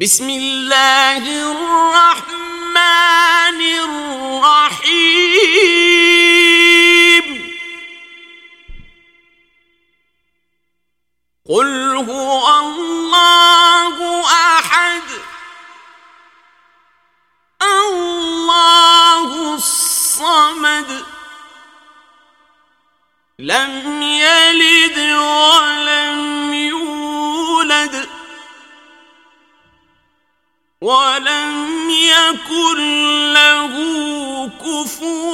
بسم اللہ الرحمن الرحیم قل هو اللہ احد اللہ الصمد. لم يلد ولم يولد. ولم يكن له كفوا